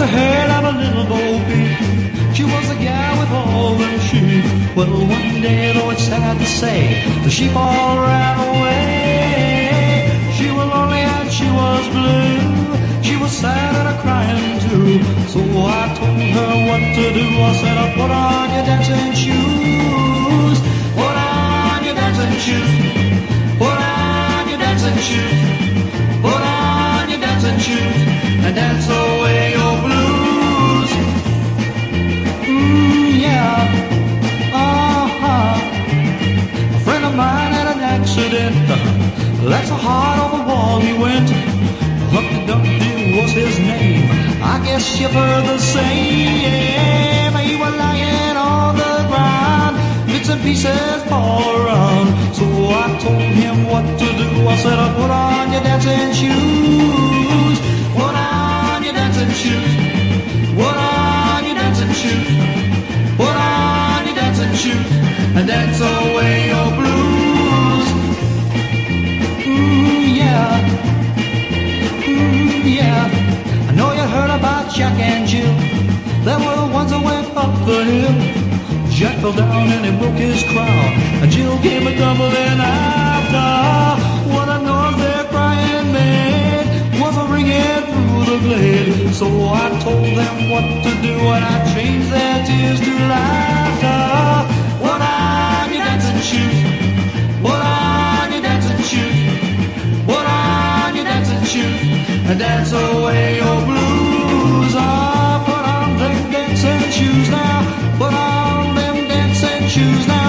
the head of a little bo. She was a gal with all them sheep. Well, one day, though it's sad to say, the sheep all ran away. She was lonely and she was blue. She was sad and a crying too. So I told her what to do. I said, I put on your dancing shoes. Put on your dancing shoes. Put on your dancing shoes. Put on your dancing shoes. And dance accident. That's a heart on the wall he went. Humpty Dumpty was his name. I guess heard the same. He was lying on the ground, bits and pieces all around. So I told him what to do. I said, I put on your dancing shoes. Jack and Jill. They were the ones that went up the hill. Jack fell down and he broke his crown. And Jill came a tumbling after. Ah, what a noise their crying made was a ringing through the glade. So I told them what to do and I changed their tears to laughter. What on your dancing shoes? What on your dancing shoes? What on your dancing shoes? And dance choose